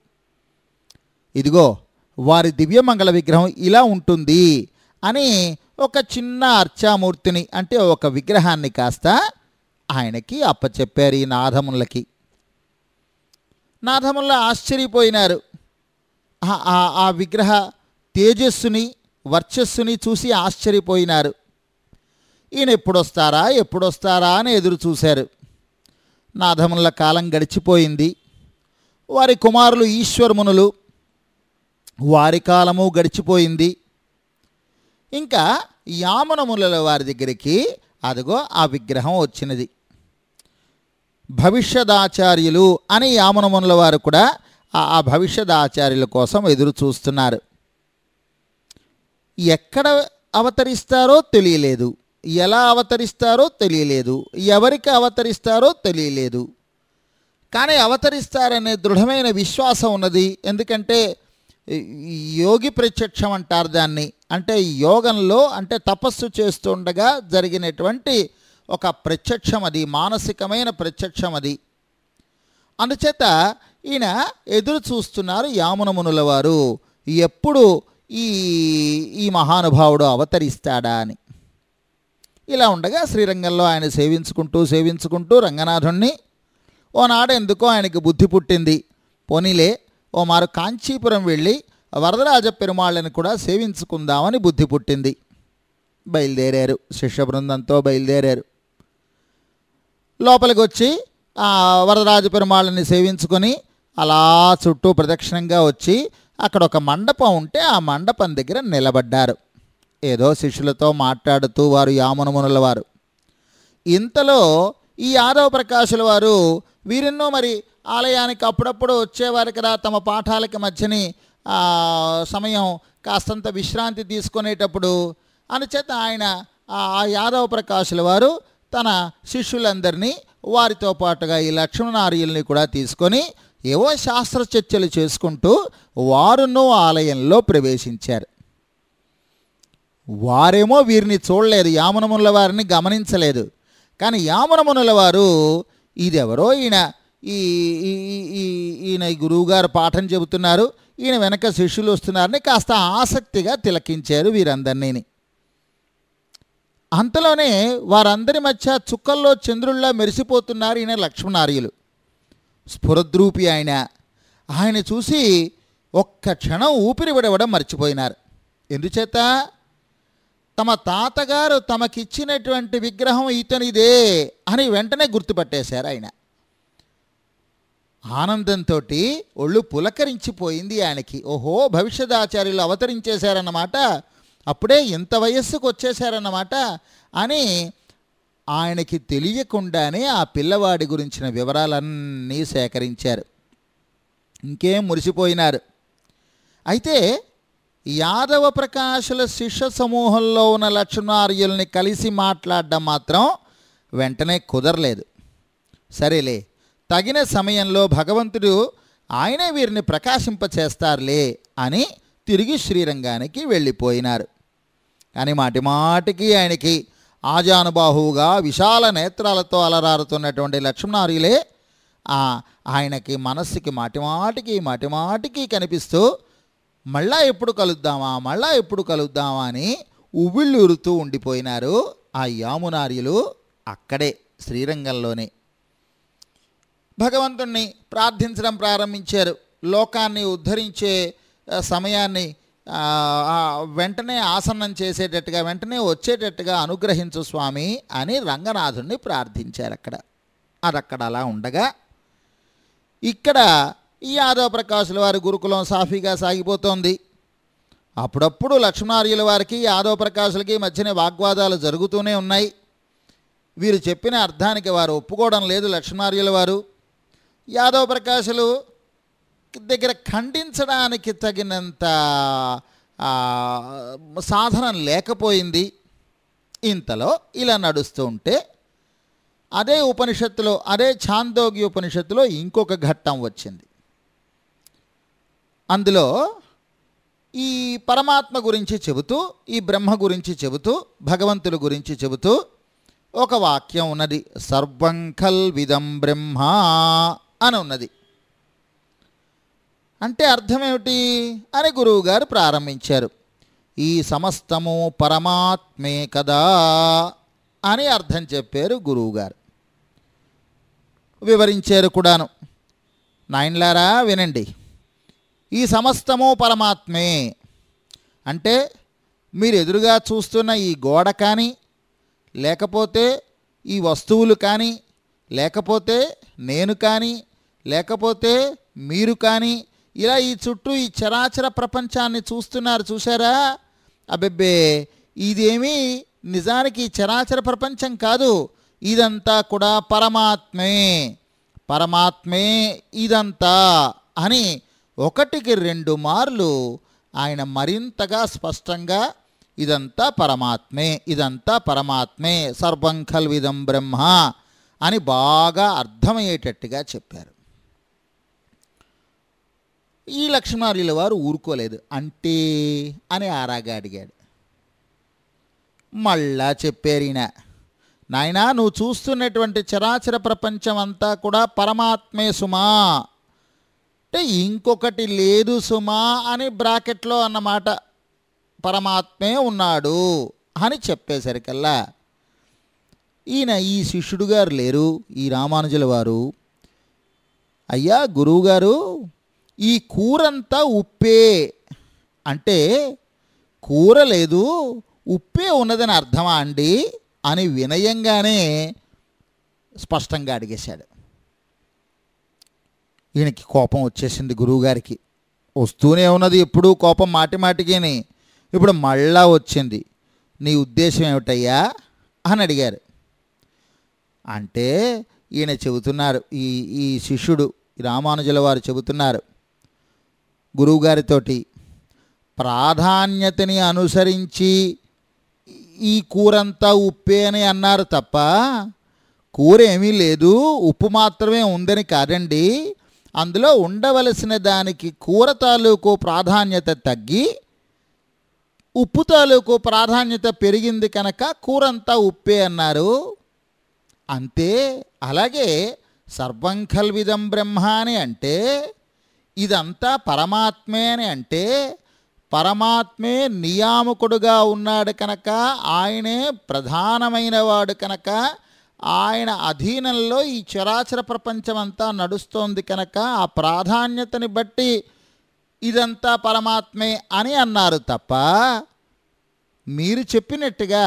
ఇదిగో వారి దివ్యమంగళ విగ్రహం ఇలా ఉంటుంది అని ఒక చిన్న అర్చామూర్తిని అంటే ఒక విగ్రహాన్ని కాస్త ఆయనకి అప్పచెప్పారు ఈ నాథములకి నాథముల ఆశ్చర్యపోయినారు. ఆ- ఆ విగ్రహ తేజస్సుని వర్చస్సుని చూసి ఆశ్చర్యపోయినారు. ఈయన ఎప్పుడొస్తారా ఎప్పుడొస్తారా అని ఎదురు చూశారు. నాథముల కాలం గడిచిపోయింది. వారి కుమారులు ఈశ్వరమునులు వారి కాలము గడిచిపోయింది. ఇంకా యామనముల వారి దగ్గరికి అదిగో ఆ విగ్రహం వచ్చినది. భవిష్యదాచార్యులు అని యామనముల వారు కూడా ఆ భవిష్యదాచార్యుల కోసం ఎదురు చూస్తున్నారు. ఎక్కడ అవతరిస్తారో తెలియలేదు. ఎలా అవతరిస్తారో తెలియలేదు. ఎవరికి అవతరిస్తారో తెలియలేదు. కానీ అవతరిస్తారనే దృఢమైన విశ్వాసం ఉన్నది. ఎందుకంటే యోగి ప్రత్యక్షం అంటారు దాన్ని. అంటే యోగంలో అంటే తపస్సు చేస్తుండగా జరిగినటువంటి ఒక ప్రత్యక్షం అది మానసికమైన ప్రత్యక్షం అది. అందుచేత ఈయన ఎదురు చూస్తున్నారు యామునమునుల వారు ఎప్పుడు ఈ ఈ మహానుభావుడు అవతరిస్తాడా అని. ఇలా ఉండగా శ్రీరంగంలో ఆయన సేవించుకుంటూ సేవించుకుంటూ రంగనాథుణ్ణి ఓనాడు ఎందుకో ఆయనకి బుద్ధి పుట్టింది. పోనీలే ఓ మారు కాంచీపురం వెళ్ళి వరదరాజ పెరుమాళ్ళని కూడా సేవించుకుందామని బుద్ధి పుట్టింది. బయలుదేరారు. శిష్య బృందంతో బయలుదేరారు. లోపలికి వచ్చి ఆ వరదరాజ పెరుమాళ్ళని సేవించుకొని అలా చుట్టూ ప్రదక్షిణంగా వచ్చి అక్కడ ఒక మండపం ఉంటే ఆ మండపం దగ్గర నిలబడ్డారు. ఏదో శిష్యులతో మాట్లాడుతూ వారు యామునమునుల వారు ఇంతలో ఈ యాదవ ప్రకాశుల వారు వీరెన్నో మరి ఆలయానికి అప్పుడప్పుడు వచ్చేవారు కదా తమ పాఠాలకి మధ్యని సమయం కాస్తంత విశ్రాంతి తీసుకునేటప్పుడు అనుచేత ఆయన ఆ యాదవ ప్రకాశుల వారు తన శిష్యులందరినీ వారితో పాటుగా ఈ లక్ష్మణార్యుల్ని కూడా తీసుకొని ఏవో శాస్త్ర చర్చలు చేసుకుంటూ వారును ఆలయంలో ప్రవేశించారు. వారేమో వీరిని చూడలేదు యామునముల వారిని గమనించలేదు. కానీ యామునమునుల వారు ఇదెవరో ఈయన ఈ ఈ- ఈ- ఈయన ఈ గురువుగారు పాఠం చెబుతున్నారు. ఈయన వెనక శిష్యులు వస్తున్నారని కాస్త ఆసక్తిగా తిలకించారు వీరందరినీ అంతలోనే వారందరి మధ్య చుక్కల్లో చంద్రుల్లా మెరిసిపోతున్నారు ఈయన లక్ష్మణార్యులు. స్ఫురద్రూపి ఆయన. ఆయన చూసి ఒక్క క్షణం ఊపిరి విడవడం మర్చిపోయినారు. ఎందుచేత? తమ తాతగారు తమకిచ్చినటువంటి విగ్రహం ఇతనిదే అని వెంటనే గుర్తుపట్టేశారు ఆయన. ఆనందంతో ఒళ్ళు పులకరించిపోయింది ఆయనకి. ఓహో భవిష్యదాచార్యులు అవతరించేశారన్నమాట. అప్పుడే ఇంత వయస్సుకు వచ్చేశారన్నమాట అని ఆయనకి తెలియకుండానే ఆ పిల్లవాడి గురించిన వివరాలన్నీ సేకరించారు. ఇంకేం మురిసిపోయినారు. అయితే యాదవ ప్రకాశుల శిష్య సమూహంలో ఉన్న లక్ష్మణార్యుల్ని కలిసి మాట్లాడడం మాత్రం వెంటనే కుదరలేదు. సరేలే తగిన సమయంలో భగవంతుడు ఆయనే వీరిని ప్రకాశింపచేస్తారులే అని తిరిగి శ్రీరంగానికి వెళ్ళిపోయినారు. కానీ మాటి మాటికి ఆయనకి ఆజానుబాహువుగా విశాల నేత్రాలతో అలరారుతున్నటువంటి లక్ష్మణార్యులే ఆ ఆయనకి మనస్సుకి మాటిమాటికి మాటిమాటికి కనిపిస్తూ మళ్ళా ఎప్పుడు కలుద్దామా? మళ్ళా ఎప్పుడు కలుద్దామా? అని ఉవ్విళ్ళూరుతూ ఉండిపోయినారు ఆ యామునార్యులు అక్కడే శ్రీరంగంలోనే. భగవంతుణ్ణి ప్రార్థించడం ప్రారంభించారు. లోకాన్ని ఉద్ధరించే సమయాన్ని వెంటనే ఆసన్నం చేసేటట్టుగా వెంటనే వచ్చేటట్టుగా అనుగ్రహించు స్వామి అని రంగనాథుణ్ణి ప్రార్థించారు అక్కడ. అది అక్కడ అలా ఉండగా ఇక్కడ ఈ యాదవ ప్రకాశుల వారి గురుకులం సాఫీగా సాగిపోతోంది. అప్పుడప్పుడు లక్ష్మణార్యుల వారికి యాదవ ప్రకాశులకి మధ్యన వాగ్వాదాలు జరుగుతూనే ఉన్నాయి. వీరు చెప్పిన అర్థానికి వారు ఒప్పుకోవడం లేదు లక్ష్మణార్యుల వారు. యాదవ ప్రకాశులు దగ్గర ఖండించడానికి తగినంత సాధనం లేకపోయింది. ఇంతలో ఇలా నడుస్తూ ఉంటే అదే ఉపనిషత్తులో అదే ఛాందోగి ఉపనిషత్తులో ఇంకొక ఘట్టం వచ్చింది. అందులో ఈ పరమాత్మ గురించి చెబుతూ ఈ బ్రహ్మ గురించి చెబుతూ భగవంతుల గురించి చెబుతూ ఒక వాక్యం ఉన్నది. సర్వం ఖల్విదం బ్రహ్మ. అని ఉన్నది. అంటే అర్థం ఏమిటి అని గురువుగారు ప్రారంభించారు. ఈ సమస్తము పరమాత్మే కదా అని అర్థం చెప్పారు గురువుగారు. వివరించారు కూడాను. నాయన్లారా వినండి. ఈ సమస్తము పరమాత్మే. అంటే మీరు ఎదురుగా చూస్తున్న ఈ గోడ కానీ లేకపోతే ఈ వస్తువులు కానీ లేకపోతే నేను కానీ లేకపోతే మీరు కానీ ఇలా ఈ చుట్టూ ఈ చరాచర ప్రపంచాన్ని చూస్తున్నారు చూసారా అబ్బెబ్బే ఇదేమీ నిజానికి చరాచర ప్రపంచం కాదు ఇదంతా కూడా పరమాత్మే. పరమాత్మే ఇదంతా అని ఒకటికి రెండు మార్లు ఆయన మరింతగా స్పష్టంగా ఇదంతా పరమాత్మే ఇదంతా పరమాత్మే సర్వం ఖల్విదం బ్రహ్మ అని బాగా అర్థమయ్యేటట్టుగా చెప్పారు. ఈ లక్ష్మణార్యుల వారు ఊరుకోలేదు. అంటే అని ఆరాగా అడిగాడు. మళ్ళా చెప్పారు ఈయన నాయనా నువ్వు చూస్తున్నటువంటి చరాచర ప్రపంచం అంతా కూడా పరమాత్మే సుమా. అంటే ఇంకొకటి లేదు సుమా అని బ్రాకెట్లో అన్నమాట. పరమాత్మే ఉన్నాడు అని చెప్పేసరికల్లా ఈయన ఈ శిష్యుడు గారు లేరు ఈ రామానుజుల వారు. అయ్యా గురువుగారు ఈ కూరంతా ఉప్పే. అంటే కూర లేదు ఉప్పే ఉన్నదని అర్థమా అండి? అని వినయంగానే స్పష్టంగా అడిగేశాడు. ఈయనకి కోపం వచ్చేసింది గురువుగారికి. వస్తూనే ఉన్నది ఎప్పుడూ కోపం మాటి మాటికిని. ఇప్పుడు మళ్ళా వచ్చింది. నీ ఉద్దేశం ఏమిటయ్యా? అని అడిగారు. అంటే ఈయన చెబుతున్నారు ఈ ఈ శిష్యుడు రామానుజుల వారు చెబుతున్నారు గురువుగారితోటి ప్రాధాన్యతని అనుసరించి ఈ కూరంతా ఉప్పే అని అన్నారు తప్ప కూర ఏమీ లేదు. ఉప్పు మాత్రమే ఉందని కాదండి. అందులో ఉండవలసిన దానికి కూర తాలూకు ప్రాధాన్యత తగ్గి ఉప్పు తాలూకు ప్రాధాన్యత పెరిగింది కనుక కూరంతా ఉప్పే అన్నారు. అంతే. అలాగే సర్వం ఖల్విదం బ్రహ్మ అని అంటే ఇదంతా పరమాత్మే అని అంటే పరమాత్మే నియామకుడుగా ఉన్నాడు కనుక ఆయనే ప్రధానమైన వాడు కనుక ఆయన అధీనంలో ఈ చరాచర ప్రపంచమంతా నడుస్తోంది కనుక ఆ ప్రాధాన్యతని బట్టి ఇదంతా పరమాత్మే అని అన్నారు తప్ప మీరు చెప్పినట్టుగా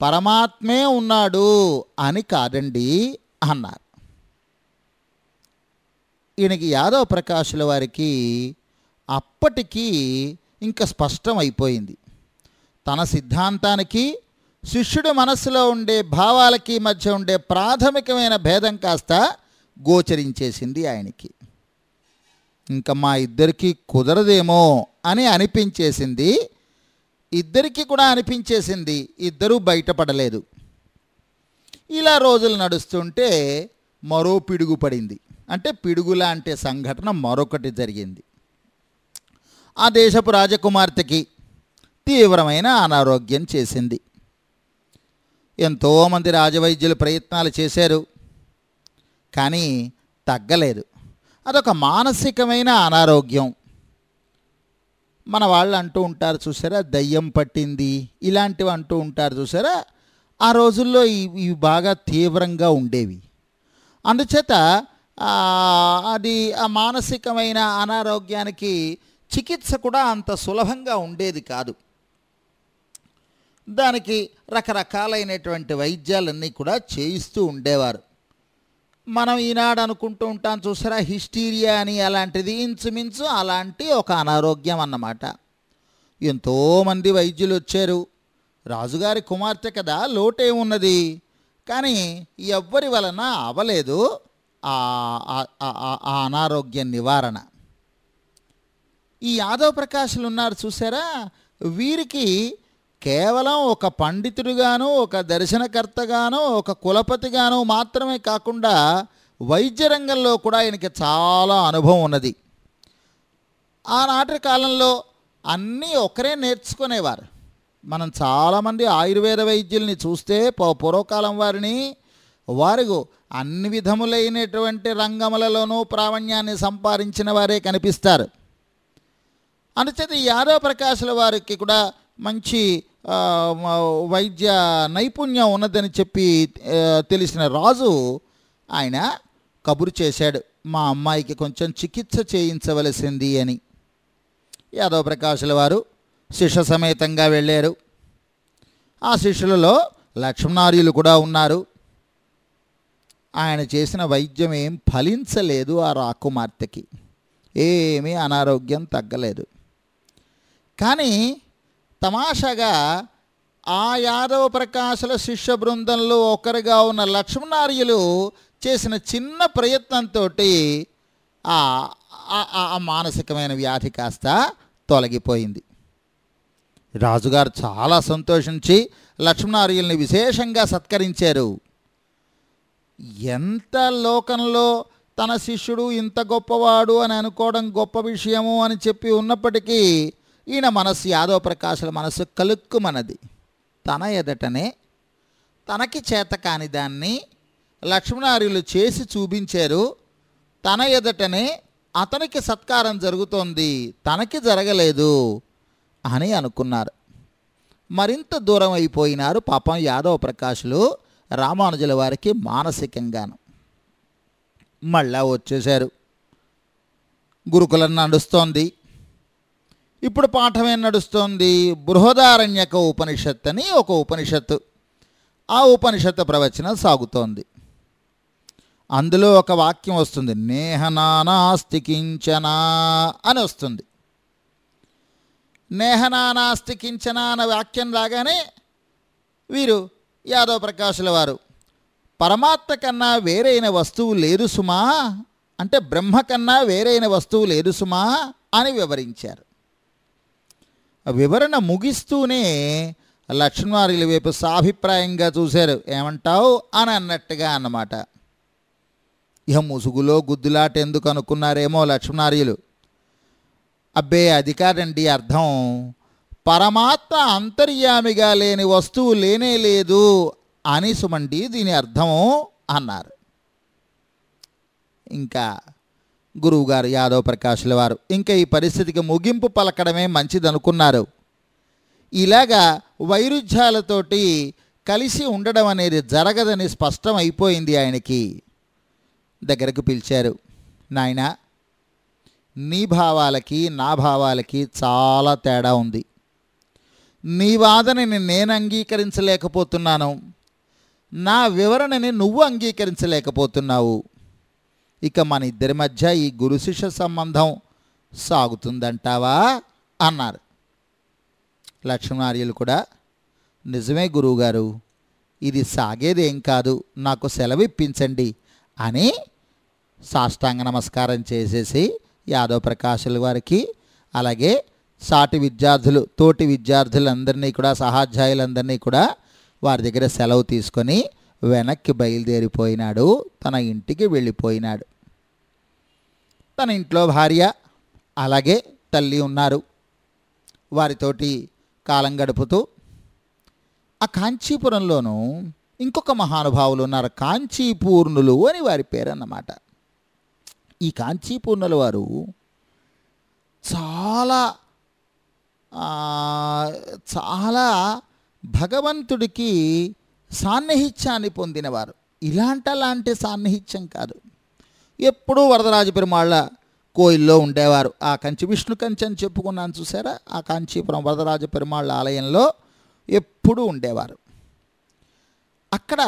పరమాత్మే ఉన్నాడు అని కాదండి అన్నారు. ఈయనకి యాదవ ప్రకాశుల వారికి అప్పటికీ ఇంకా స్పష్టం అయిపోయింది తన సిద్ధాంతానికి శిష్యుడి మనస్సులో ఉండే భావాలకి మధ్య ఉండే ప్రాథమికమైన భేదం కాస్త గోచరించేసింది ఆయనకి. ఇంకా మా ఇద్దరికీ కుదరదేమో అని అనిపించేసింది. ఇద్దరికి కూడా అనిపించేసింది ఇద్దరూ బయటపడలేదు. ఇలా రోజులు నడుస్తుంటే మరో పిడుగు పడింది. అంటే పిడుగు లాంటి సంఘటన మరొకటి జరిగింది. ఆ దేశపు రాజకుమార్తెకి తీవ్రమైన అనారోగ్యం చేసింది. ఎంతోమంది రాజవైద్యులు ప్రయత్నాలు చేశారు కానీ తగ్గలేదు. అదొక మానసికమైన అనారోగ్యం. మన వాళ్ళు అంటూ ఉంటారు చూసారా దయ్యం పట్టింది ఇలాంటివి అంటూ ఉంటారు చూసారా ఆ రోజుల్లో ఇవి ఇవి బాగా తీవ్రంగా ఉండేవి. అందుచేత అది ఆ మానసికమైన అనారోగ్యానికి చికిత్స కూడా అంత సులభంగా ఉండేది కాదు. దానికి రకరకాలైనటువంటి వైద్యాలన్నీ కూడా చేయిస్తూ ఉండేవారు. మనం ఈనాడు అనుకుంటూ ఉంటాం చూసారా హిస్టీరియా అని అలాంటిది ఇంచుమించు అలాంటి ఒక అనారోగ్యం అన్నమాట. ఎంతోమంది వైద్యులు వచ్చారు. రాజుగారి కుమార్తె కదా లోటేమున్నది కానీ ఎవ్వరి వలన అవలేదు. ఆ అనారోగ్య నివారణ. ఈ యాదవ ప్రకాశులు ఉన్నారు చూసారా? వీరికి కేవలం ఒక పండితుడిగాను ఒక దర్శనకర్తగాను ఒక కులపతిగాను మాత్రమే కాకుండా వైద్య రంగంలో కూడా ఆయనకి చాలా అనుభవం ఉన్నది. ఆనాటి కాలంలో అన్నీ ఒకరే నేర్చుకునేవారు. మనం చాలామంది ఆయుర్వేద వైద్యుల్ని చూస్తే పూ- పూర్వకాలం వారిని వారు అన్ని విధములైనటువంటి రంగములలోనూ ప్రావీణ్యాన్ని సంపాదించిన వారే కనిపిస్తారు. అనుచేత ఈ యాదవ ప్రకాశుల వారికి కూడా మంచి వైద్య నైపుణ్యం ఉన్నదని చెప్పి తెలిసిన రాజు ఆయన కబురు చేశాడు మా అమ్మాయికి కొంచెం చికిత్స చేయించవలసింది అని. యాదవ ప్రకాశుల వారు శిష్య సమేతంగా వెళ్ళారు. ఆ శిష్యులలో లక్ష్మణార్యులు కూడా ఉన్నారు. ఆయన చేసిన వైద్యం ఏం ఫలించలేదు ఆ రాకుమార్తెకి. ఏమీ అనారోగ్యం తగ్గలేదు. కానీ తమాషాగా ఆ యాదవ ప్రకాశుల శిష్య బృందంలో ఒకరిగా ఉన్న లక్ష్మణార్యులు చేసిన చిన్న ప్రయత్నంతో ఆ ఆ- ఆ- ఆ మానసికమైన వ్యాధి కాస్త తొలగిపోయింది. రాజుగారు చాలా సంతోషించి లక్ష్మణార్యుల్ని విశేషంగా సత్కరించారు. ఎంత లోకంలో తన శిష్యుడు ఇంత గొప్పవాడు అని అనుకోవడం గొప్ప విషయము అని చెప్పి ఉన్నప్పటికీ ఈయన మనస్సు యాదవ ప్రకాశుల మనస్సు కలుక్కుమనది తన ఎదటనే తనకి చేత కాని దాన్ని లక్ష్మణార్యులు చేసి చూపించారు. తన ఎదటనే అతనికి సత్కారం జరుగుతోంది తనకి జరగలేదు అని అనుకున్నారు. మరింత దూరం అయిపోయినారు పాపం యాదవ ప్రకాశులు. రామానుజుల వారికి మానసికంగాను. మళ్ళా వచ్చేశారు. గురుకులం నడుస్తోంది. ఇప్పుడు పాఠం ఏం నడుస్తోంది? బృహదారణ్యక ఉపనిషత్ అని ఒక ఉపనిషత్తు. ఆ ఉపనిషత్తు ప్రవచనం సాగుతోంది. అందులో ఒక వాక్యం వస్తుంది. నేహనానాస్తి కించనా అని వస్తుంది. నేహనానాస్తి కించన అన్న వాక్యం రాగానే వీరు యాదవ ప్రకాశుల వారు పరమాత్మ కన్నా వేరైన వస్తువు లేదు సుమా అంటే బ్రహ్మ కన్నా వేరైన వస్తువు లేదు సుమా అని వివరించారు. ఆ వివరణ ముగిస్తూనే లక్ష్మణారుల వైపు సాభిప్రాయంగా చూశారు. ఏమంటావు? అని అన్నట్టుగా అన్నమాట. ఇహ ముసుగులో గుద్దులాట ఎందుకు అనుకున్నారేమో లక్ష్మణార్యులు అబ్బే అధికారండి అర్థం. పరమాత్మ అంతర్యామిగా లేని వస్తువు లేనే లేదు అని సుమండి దీని అర్థము అన్నారు. ఇంకా గురువుగారు యాదవ్ ప్రకాశుల వారు ఇంకా ఈ పరిస్థితికి ముగింపు పలకడమే మంచిదనుకున్నారు. ఇలాగా వైరుధ్యాలతోటి కలిసి ఉండడం అనేది జరగదని స్పష్టం అయిపోయింది ఆయనకి. దగ్గరకు పిలిచారు నాయన నీ భావాలకి నా భావాలకి చాలా తేడా ఉంది. నీ వాదనని నేను అంగీకరించలేకపోతున్నాను. నా వివరణని నువ్వు అంగీకరించలేకపోతున్నావు. ఇక మన ఇద్దరి మధ్య ఈ గురు శిష్య సంబంధం సాగుతుందంటావా? అన్నారు. లక్ష్మణార్యులు కూడా నిజమే గురువుగారు ఇది సాగేదేం కాదు నాకు సెలవు ఇప్పించండి అని సాష్టాంగ నమస్కారం చేసేసి యాదవ్ ప్రకాశుల వారికి అలాగే సాటి విద్యార్థులు తోటి విద్యార్థులందరినీ కూడా సహాధ్యాయులందరినీ కూడా వారి దగ్గర సెలవు తీసుకొని వెనక్కి బయలుదేరిపోయినాడు. తన ఇంటికి వెళ్ళిపోయినాడు. తన ఇంట్లో భార్య అలాగే తల్లి ఉన్నారు. వారితోటి కాలం గడుపుతూ ఆ కాంచీపురంలోనూ ఇంకొక మహానుభావులు ఉన్నారు కాంచీపూర్ణులు అని వారి పేరు అన్నమాట ఈ కాంచీపూర్ణుల వారు చాలా చాలా భగవంతుడికి సాన్నిహిత్యాన్ని పొందినవారు. ఇలాంటి అలాంటి సాన్నిహిత్యం కాదు. ఎప్పుడూ వరదరాజ పెరుమాళ్ళ కోయిల్లో ఉండేవారు. ఆ కంచి విష్ణు కంచి అని చెప్పుకున్నాను చూసారా? ఆ కాంచీపురం వరదరాజ పెరుమాళ్ళ ఆలయంలో ఎప్పుడూ ఉండేవారు. అక్కడ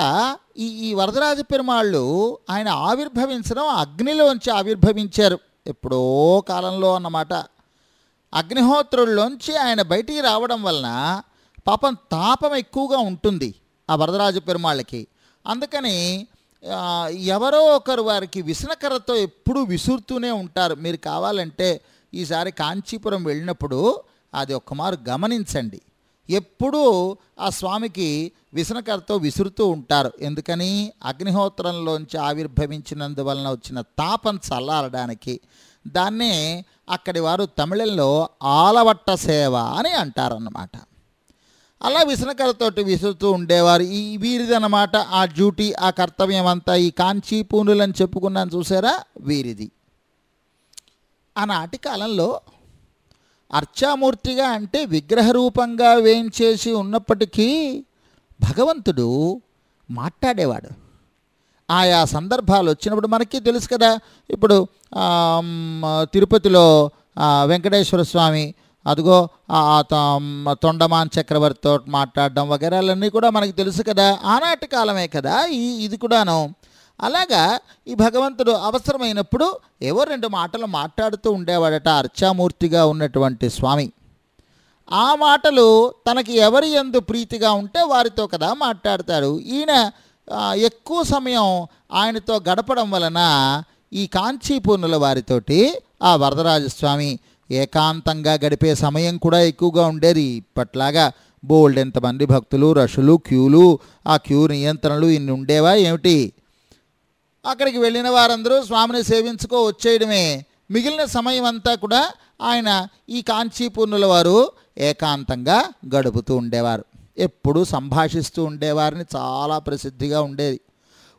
ఈ ఈ వరదరాజ పెరుమాళ్ళు ఆయన ఆవిర్భవించడం అగ్నిలోంచి ఆవిర్భవించారు. ఎప్పుడో కాలంలో అన్నమాట. అగ్నిహోత్రుల్లోంచి ఆయన బయటికి రావడం వలన పాపం తాపం ఎక్కువగా ఉంటుంది ఆ వరదరాజు పెరుమాళ్ళకి. అందుకని ఎవరో ఒకరు వారికి విసనకర్రతో ఎప్పుడూ విసురుతూనే ఉంటారు. మీరు కావాలంటే ఈసారి కాంచీపురం వెళ్ళినప్పుడు అది ఒక్కమారు గమనించండి. ఎప్పుడూ ఆ స్వామికి విసనకర్రతో విసురుతూ ఉంటారు. ఎందుకని? అగ్నిహోత్రంలోంచి ఆవిర్భవించినందువలన వచ్చిన తాపం చల్లారడానికి. దాన్నే అక్కడి వారు తమిళంలో ఆలవట్ట సేవ అని అంటారన్నమాట. అలా విసనకరతోటి విసురుతూ ఉండేవారు. ఈ వీరిదన్నమాట ఆ డ్యూటీ ఆ కర్తవ్యం అంతా ఈ కాంచీ పూనులని చెప్పుకున్నాను చూసారా? వీరిది. ఆనాటి కాలంలో అర్చామూర్తిగా అంటే విగ్రహ రూపంగా వేయించేసి ఉన్నప్పటికీ భగవంతుడు మాట్లాడేవాడు. ఆయా సందర్భాలు వచ్చినప్పుడు మనకి తెలుసు కదా. ఇప్పుడు తిరుపతిలో వెంకటేశ్వర స్వామి అదిగో ఆ త- తొండమాన్ చక్రవర్తితో మాట్లాడడం వగేరాలన్నీ కూడా మనకి తెలుసు కదా. ఆనాటి కాలమే కదా ఈ ఇది కూడాను. అలాగా ఈ భగవంతుడు అవసరమైనప్పుడు ఏవో రెండు మాటలు మాట్లాడుతూ ఉండేవాడట అర్చామూర్తిగా ఉన్నటువంటి స్వామి. ఆ మాటలు తనకి ఎవరి ఎందు ప్రీతిగా ఉంటే వారితో కదా మాట్లాడతాడు. ఈయన ఎక్కువ సమయం ఆయనతో గడపడం వలన ఈ కాంచీపూర్ణుల వారితోటి ఆ వరదరాజస్వామి ఏకాంతంగా గడిపే సమయం కూడా ఎక్కువగా ఉండేది. ఇప్పట్లాగా బోల్డ్ ఎంతమంది భక్తులు రషులు క్యూలు ఆ క్యూ నియంత్రణలు ఇన్ని ఉండేవా ఏమిటి? అక్కడికి వెళ్ళిన వారందరూ స్వామిని సేవించుకో వచ్చేయడమే. మిగిలిన సమయం అంతా కూడా ఆయన ఈ కాంచీపూర్ణుల వారు ఏకాంతంగా గడుపుతూ ఉండేవారు. ఎప్పుడూ సంభాషిస్తూ ఉండేవారిని చాలా ప్రసిద్ధిగా ఉండేది.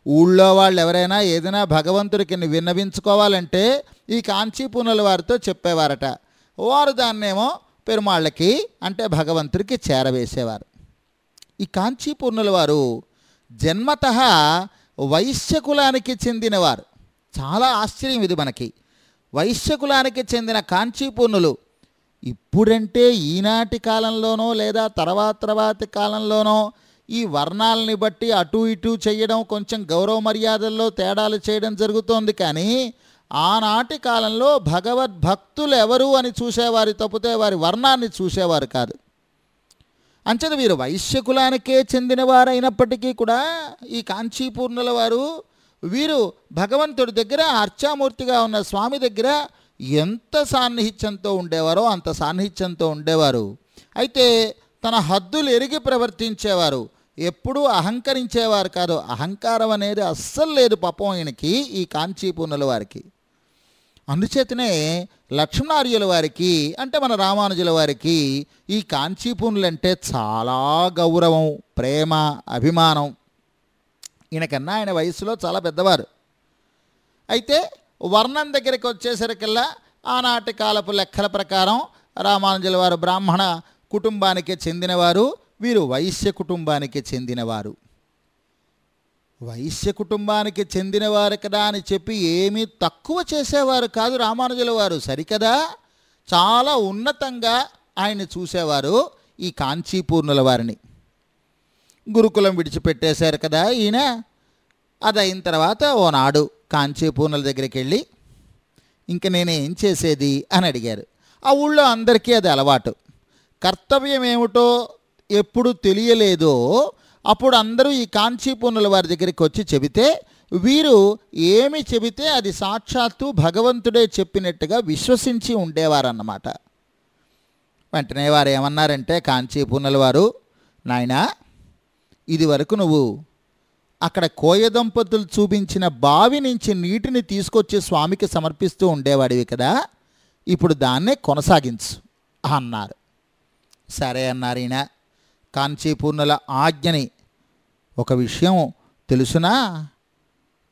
ఊళ్ళో వాళ్ళు ఎవరైనా ఏదైనా భగవంతుడికి విన్నవించుకోవాలంటే ఈ కాంచీపూర్ణుల వారితో చెప్పేవారట. వారు దాన్నేమో పెరుమాళ్ళకి అంటే భగవంతుడికి చేరవేసేవారు. ఈ కాంచీపూర్ణుల వారు జన్మత వైశ్యకులానికి చెందినవారు. చాలా ఆశ్చర్యం ఇది మనకి. వైశ్యకులానికి చెందిన కాంచీపూర్ణులు ఇప్పుడంటే ఈనాటి కాలంలోనో లేదా తర్వాత తర్వాతి కాలంలోనో ఈ వర్ణాలని బట్టి అటు ఇటు చేయడం కొంచెం గౌరవ మర్యాదల్లో తేడాలు చేయడం జరుగుతోంది కానీ ఆనాటి కాలంలో భగవద్భక్తులు ఎవరు అని చూసేవారు తప్పితే వారి వర్ణాన్ని చూసేవారు కాదు. అంచేత వీరు వైశ్య కులానికే చెందినవారైనప్పటికీ కూడా ఈ కాంచీపూర్ణుల వారు వీరు భగవంతుడి దగ్గర అర్చామూర్తిగా ఉన్న స్వామి దగ్గర ఎంత సాన్నిహిత్యంతో ఉండేవారో అంత సాన్నిహిత్యంతో ఉండేవారు. అయితే తన హద్దులు ఎరిగి ప్రవర్తించేవారు. ఎప్పుడూ అహంకరించేవారు కాదు. అహంకారం అనేది అస్సలు లేదు పాపం ఈయనకి ఈ కాంచీపూర్ణుల వారికి. అందుచేతనే లక్ష్మణార్యుల వారికి అంటే మన రామానుజుల వారికి ఈ కాంచీపూర్ణులంటే చాలా గౌరవం ప్రేమ అభిమానం. ఈయనకన్నా ఆయన వయసులో చాలా పెద్దవారు. అయితే వర్ణం దగ్గరికి వచ్చేసరికల్లా ఆనాటి కాలపు లెక్కల ప్రకారం రామానుజుల వారు బ్రాహ్మణ కుటుంబానికి చెందినవారు వీరు వైశ్య కుటుంబానికి చెందినవారు. వైశ్య కుటుంబానికి చెందినవారు కదా అని చెప్పి ఏమీ తక్కువ చేసేవారు కాదు రామానుజుల వారు సరికదా? చాలా ఉన్నతంగా ఆయన చూసేవారు ఈ కాంచీపూర్ణుల వారిని. గురుకులం విడిచిపెట్టేశారు కదా ఈయన. అది అయిన తర్వాత ఓనాడు కాంచీపూర్ణుల దగ్గరికి వెళ్ళి ఇంక నేనేం చేసేది అని అడిగారు. ఆ ఊళ్ళో అందరికీ అది అలవాటు. కర్తవ్యం ఏమిటో ఎప్పుడు తెలియలేదో అప్పుడు అందరూ ఈ కాంచీపూర్ణుల వారి దగ్గరికి వచ్చి చెబితే వీరు ఏమి చెబితే అది సాక్షాత్తు భగవంతుడే చెప్పినట్టుగా విశ్వసించి ఉండేవారన్నమాట. వెంటనే వారు ఏమన్నారంటే కాంచీపూర్ణుల వారు నాయనా ఇది వరకు నువ్వు అక్కడ కోయ దంపతులు చూపించిన బావి నుంచి నీటిని తీసుకొచ్చి స్వామికి సమర్పిస్తూ ఉండేవాడివి కదా ఇప్పుడు దాన్నే కొనసాగించు అన్నారు. సరే అన్నారు ఈయన. కాంచీపూర్ణుల ఆజ్ఞని ఒక విషయం తెలుసునా?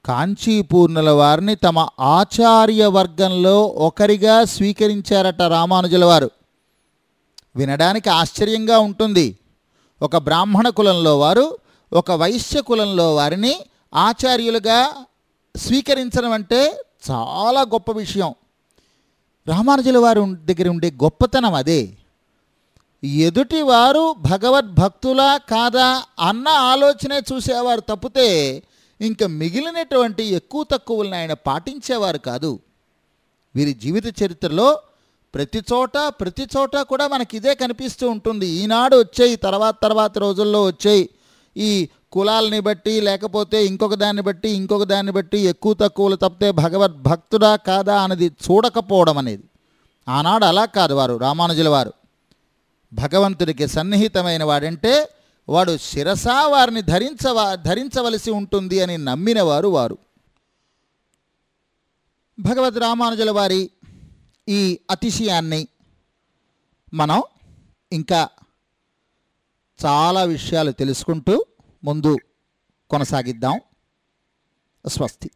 కాంచీపూర్ణుల వారిని తమ ఆచార్య వర్గంలో ఒకరిగా స్వీకరించారట రామానుజుల వారు. వినడానికి ఆశ్చర్యంగా ఉంటుంది. ఒక బ్రాహ్మణ కులంలో వారు ఒక వైశ్య కులంలో వారిని ఆచార్యులుగా స్వీకరించడం అంటే చాలా గొప్ప విషయం. రామానుజుల వారి దగ్గర ఉండే గొప్పతనం అదే. ఎదుటివారు భగవద్భక్తులా కాదా అన్న ఆలోచనే చూసేవారు తప్పితే ఇంకా మిగిలినటువంటి ఎక్కువ తక్కువలను ఆయన పాటించేవారు కాదు. వీరి జీవిత చరిత్రలో ప్రతి చోట ప్రతి చోట కూడా మనకి ఇదే కనిపిస్తూ ఉంటుంది. ఈనాడు వచ్చాయి తర్వాత తర్వాత రోజుల్లో వచ్చాయి. ఈ కులాలని బట్టి లేకపోతే ఇంకొక దాన్ని బట్టి ఇంకొక దాన్ని బట్టి ఎక్కువ తక్కువలు తప్పితే భగవద్భక్తుడా కాదా అనేది చూడకపోవడం అనేది. ఆనాడు అలా కాదు వారు రామానుజుల వారు. భగవంతుడికి సన్నిహితమైన వాడంటే వాడు శిరసా వారిని ధరించవా ధరించవలసి ఉంటుంది అని నమ్మినవారు వారు. భగవద్ రామానుజుల వారి ఈ అతిశయాన్ని మనం ఇంకా చాలా విషయాలు తెలుసుకుంటూ ముందు కొనసాగిద్దాం. స్వస్తి.